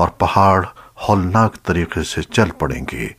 और पहाड़ हौलनाक तरीके से चल पड़ेंगे।